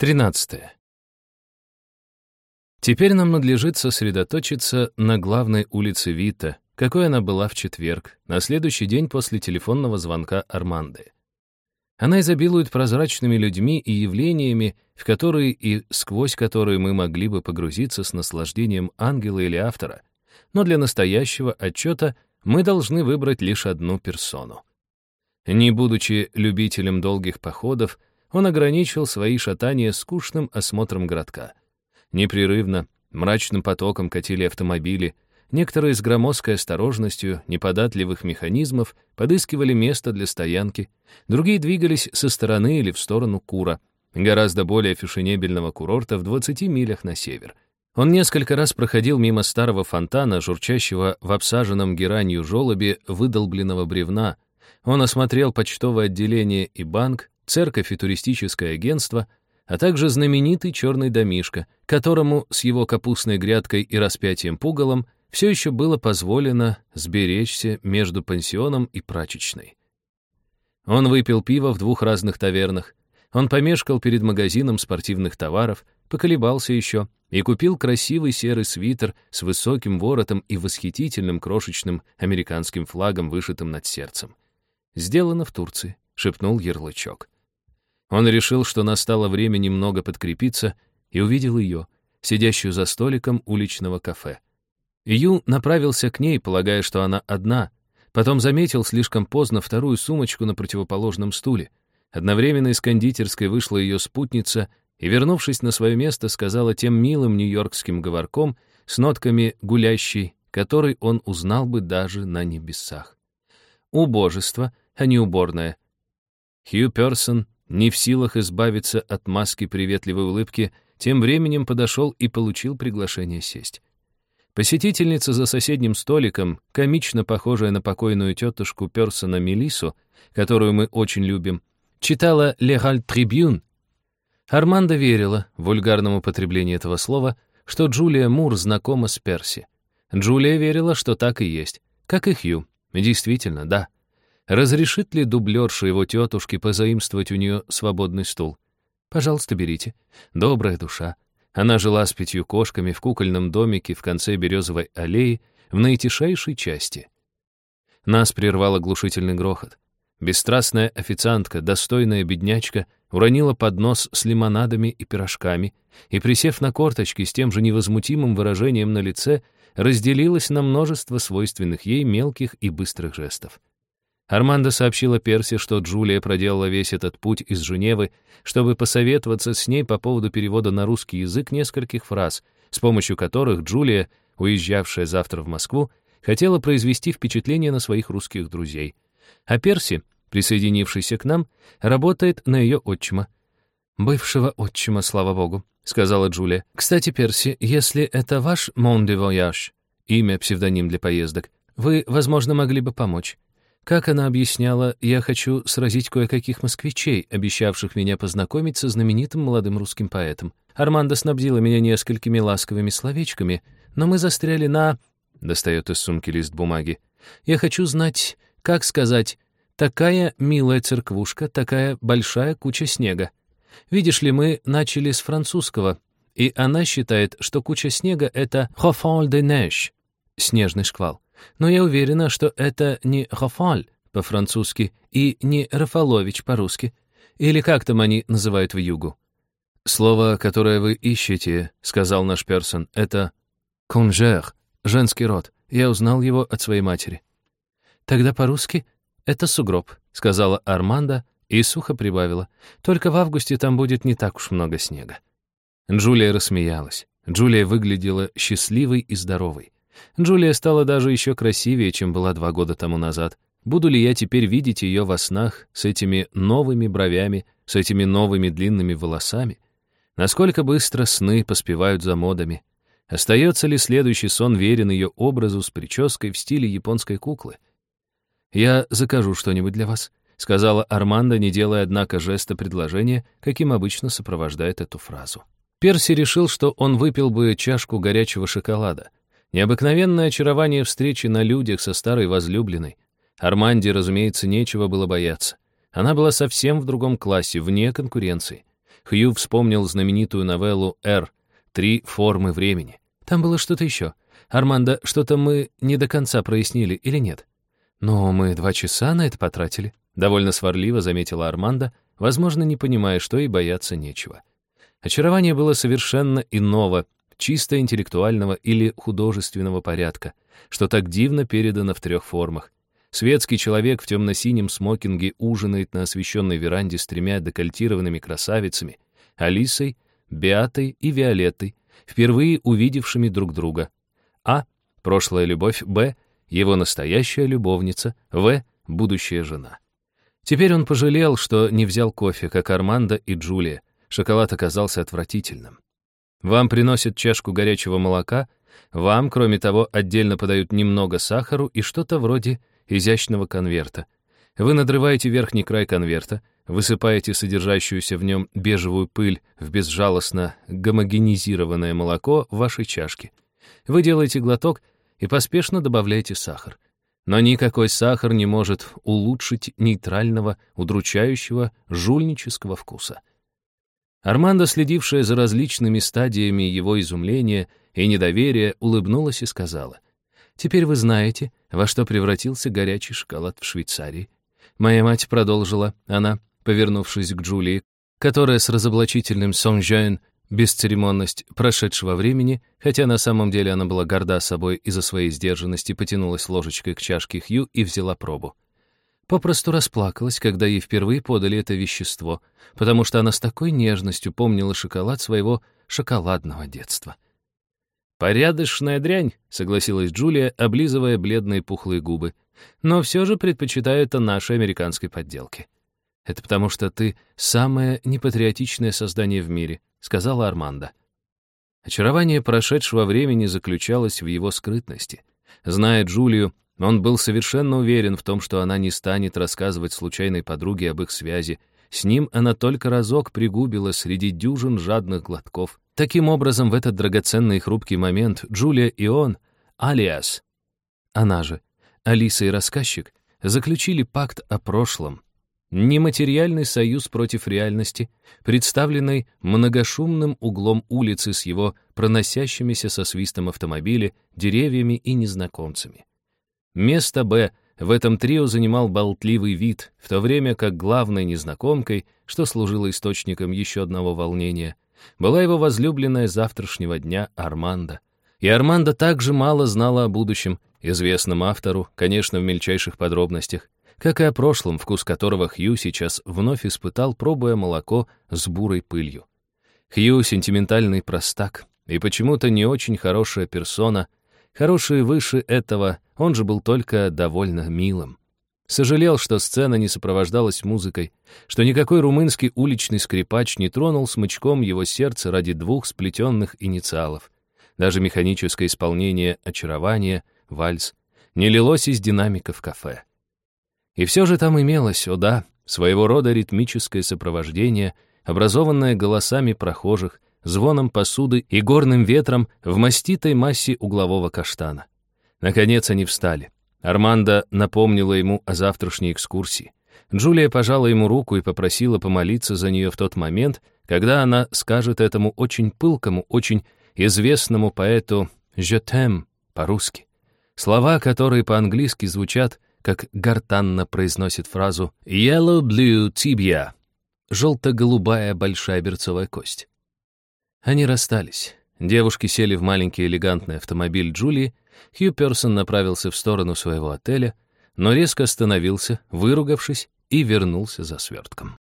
13. Теперь нам надлежит сосредоточиться на главной улице Вита, какой она была в четверг, на следующий день после телефонного звонка Арманды. Она изобилует прозрачными людьми и явлениями, в которые и сквозь которые мы могли бы погрузиться с наслаждением ангела или автора, но для настоящего отчета мы должны выбрать лишь одну персону. Не будучи любителем долгих походов, он ограничил свои шатания скучным осмотром городка. Непрерывно, мрачным потоком катили автомобили, некоторые с громоздкой осторожностью неподатливых механизмов подыскивали место для стоянки, другие двигались со стороны или в сторону Кура, гораздо более фешенебельного курорта в 20 милях на север. Он несколько раз проходил мимо старого фонтана, журчащего в обсаженном геранью желобе выдолбленного бревна. Он осмотрел почтовое отделение и банк, церковь и туристическое агентство, а также знаменитый черный домишко, которому с его капустной грядкой и распятием пугалом все еще было позволено сберечься между пансионом и прачечной. Он выпил пиво в двух разных тавернах, он помешкал перед магазином спортивных товаров, поколебался еще и купил красивый серый свитер с высоким воротом и восхитительным крошечным американским флагом, вышитым над сердцем. «Сделано в Турции», — шепнул ярлычок. Он решил, что настало время немного подкрепиться, и увидел ее, сидящую за столиком уличного кафе. Ю направился к ней, полагая, что она одна, потом заметил слишком поздно вторую сумочку на противоположном стуле. Одновременно из кондитерской вышла ее спутница и, вернувшись на свое место, сказала тем милым нью-йоркским говорком с нотками гулящей, который он узнал бы даже на небесах. Убожество, а не уборная. Хью Персон не в силах избавиться от маски приветливой улыбки, тем временем подошел и получил приглашение сесть. Посетительница за соседним столиком, комично похожая на покойную тетушку Персона Мелису, которую мы очень любим, читала «Легаль Трибюн». Армандо верила, в вульгарном употреблении этого слова, что Джулия Мур знакома с Перси. Джулия верила, что так и есть, как и Хью. Действительно, да. Разрешит ли дублерша его тетушки позаимствовать у нее свободный стул? Пожалуйста, берите. Добрая душа. Она жила с пятью кошками в кукольном домике в конце березовой аллеи в наитишайшей части. Нас прервал оглушительный грохот. Бесстрастная официантка, достойная беднячка, уронила поднос с лимонадами и пирожками и, присев на корточки с тем же невозмутимым выражением на лице, разделилась на множество свойственных ей мелких и быстрых жестов. Армандо сообщила Перси, что Джулия проделала весь этот путь из Женевы, чтобы посоветоваться с ней по поводу перевода на русский язык нескольких фраз, с помощью которых Джулия, уезжавшая завтра в Москву, хотела произвести впечатление на своих русских друзей. А Перси, присоединившийся к нам, работает на ее отчима. «Бывшего отчима, слава богу», — сказала Джулия. «Кстати, Перси, если это ваш «Mon de voyage», имя, псевдоним для поездок, вы, возможно, могли бы помочь. Как она объясняла, я хочу сразить кое-каких москвичей, обещавших меня познакомить со знаменитым молодым русским поэтом. Армандо снабдила меня несколькими ласковыми словечками, но мы застряли на... Достает из сумки лист бумаги. Я хочу знать, как сказать «такая милая церквушка, такая большая куча снега». Видишь ли, мы начали с французского, и она считает, что куча снега — это «хофон de neige» — снежный шквал. Но я уверена, что это не Рафаль по-французски и не Рафалович по-русски. Или как там они называют в югу? «Слово, которое вы ищете, — сказал наш Персон, — это «конжер», женский род. Я узнал его от своей матери. «Тогда по-русски это сугроб», — сказала Арманда и сухо прибавила. «Только в августе там будет не так уж много снега». Джулия рассмеялась. Джулия выглядела счастливой и здоровой. Джулия стала даже еще красивее, чем была два года тому назад. Буду ли я теперь видеть ее во снах с этими новыми бровями, с этими новыми длинными волосами? Насколько быстро сны поспевают за модами? Остается ли следующий сон верен ее образу с прической в стиле японской куклы? «Я закажу что-нибудь для вас», — сказала Армандо, не делая, однако, жеста предложения, каким обычно сопровождает эту фразу. Перси решил, что он выпил бы чашку горячего шоколада — Необыкновенное очарование встречи на людях со старой возлюбленной. Арманде, разумеется, нечего было бояться. Она была совсем в другом классе, вне конкуренции. Хью вспомнил знаменитую новеллу «Р» «Три формы времени». Там было что-то еще. Армандо, что-то мы не до конца прояснили или нет? Но мы два часа на это потратили. Довольно сварливо заметила Армандо, возможно, не понимая, что и бояться нечего. Очарование было совершенно иного, чисто интеллектуального или художественного порядка, что так дивно передано в трех формах. Светский человек в темно-синем смокинге ужинает на освещенной веранде с тремя декольтированными красавицами — Алисой, Беатой и Виолеттой, впервые увидевшими друг друга. А. Прошлая любовь. Б. Его настоящая любовница. В. Будущая жена. Теперь он пожалел, что не взял кофе, как Армандо и Джулия. Шоколад оказался отвратительным. Вам приносят чашку горячего молока, вам, кроме того, отдельно подают немного сахару и что-то вроде изящного конверта. Вы надрываете верхний край конверта, высыпаете содержащуюся в нем бежевую пыль в безжалостно гомогенизированное молоко в вашей чашке. Вы делаете глоток и поспешно добавляете сахар. Но никакой сахар не может улучшить нейтрального, удручающего, жульнического вкуса. Армандо, следившая за различными стадиями его изумления и недоверия, улыбнулась и сказала, «Теперь вы знаете, во что превратился горячий шоколад в Швейцарии. Моя мать продолжила, она, повернувшись к Джулии, которая с разоблачительным сон-жен, бесцеремонность прошедшего времени, хотя на самом деле она была горда собой из-за своей сдержанности, потянулась ложечкой к чашке Хью и взяла пробу попросту расплакалась, когда ей впервые подали это вещество, потому что она с такой нежностью помнила шоколад своего шоколадного детства. «Порядочная дрянь», — согласилась Джулия, облизывая бледные пухлые губы. «Но все же предпочитаю это нашей американской подделке». «Это потому что ты самое непатриотичное создание в мире», — сказала Армандо. Очарование прошедшего времени заключалось в его скрытности. Зная Джулию, он был совершенно уверен в том, что она не станет рассказывать случайной подруге об их связи. С ним она только разок пригубила среди дюжин жадных глотков. Таким образом, в этот драгоценный и хрупкий момент Джулия и он, алиас, она же, Алиса и рассказчик, заключили пакт о прошлом. Нематериальный союз против реальности, представленный многошумным углом улицы с его проносящимися со свистом автомобиля, деревьями и незнакомцами. Место «Б» в этом трио занимал болтливый вид, в то время как главной незнакомкой, что служило источником еще одного волнения, была его возлюбленная завтрашнего дня Армандо. И Армандо также мало знала о будущем, известном автору, конечно, в мельчайших подробностях, как и о прошлом, вкус которого Хью сейчас вновь испытал, пробуя молоко с бурой пылью. Хью — сентиментальный простак и почему-то не очень хорошая персона — Хороший выше этого, он же был только довольно милым. Сожалел, что сцена не сопровождалась музыкой, что никакой румынский уличный скрипач не тронул смычком его сердце ради двух сплетенных инициалов. Даже механическое исполнение очарования, вальс, не лилось из динамиков кафе. И все же там имелось, о да, своего рода ритмическое сопровождение, образованное голосами прохожих, звоном посуды и горным ветром в маститой массе углового каштана. Наконец они встали. Армандо напомнила ему о завтрашней экскурсии. Джулия пожала ему руку и попросила помолиться за нее в тот момент, когда она скажет этому очень пылкому, очень известному поэту «Je t'aime» по-русски. Слова, которые по-английски звучат, как гортанно произносит фразу «Yellow blue tibia» — желто-голубая большая берцовая кость. Они расстались. Девушки сели в маленький элегантный автомобиль Джулии, Хью Персон направился в сторону своего отеля, но резко остановился, выругавшись, и вернулся за свертком.